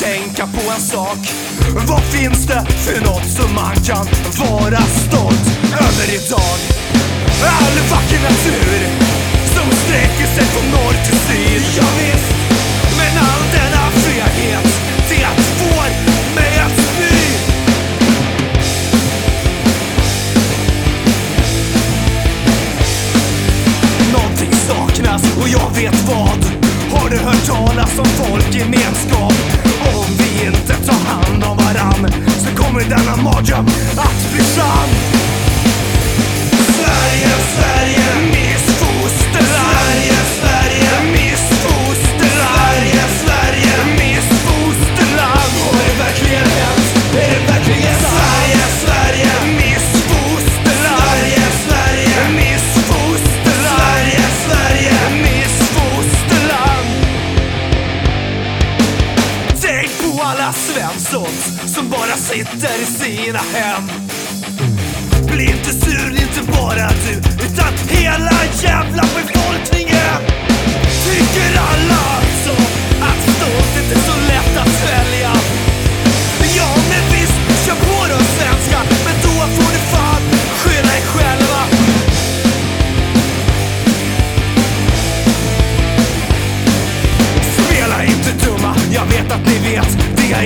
tänka på en sak. Vad finns det för något som man kan vara stolt över idag? All vacker natur Talas om folkgemenskap? Om vi inte tar hand om varann så kommer denna mardröm att bli sann. Sitter i sina hem. Bli inte sur, inte bara du, utan hela jävla befolkningen. Tycker alla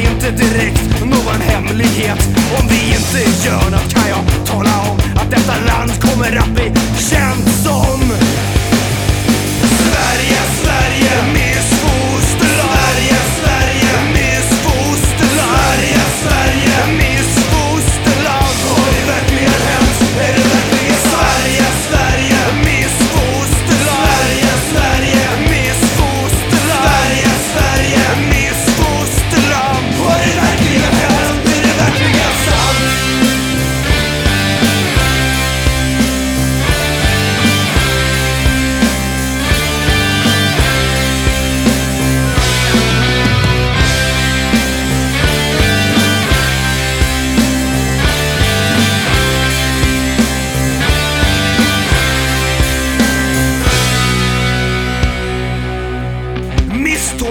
inte direkt någon hemlighet. Om vi inte gör något kan jag tala om Att detta land kommer att bli känt som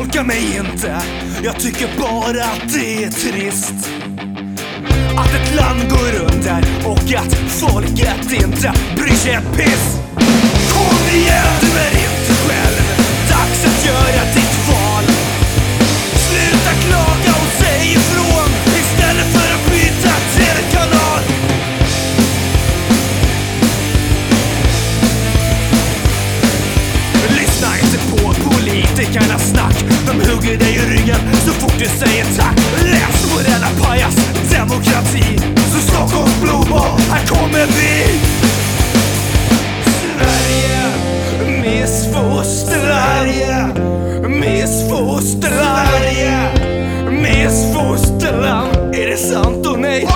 Tolka mig inte, jag tycker bara att det är trist. Att ett land går under och att folket inte bryr sig ett piss. Du säger tack. Läs på denna pajas demokrati. Så Stockholms blodbad, här kommer vi. Sverige, missfosterland Missfostrar Sverige, Är det sant? och nej?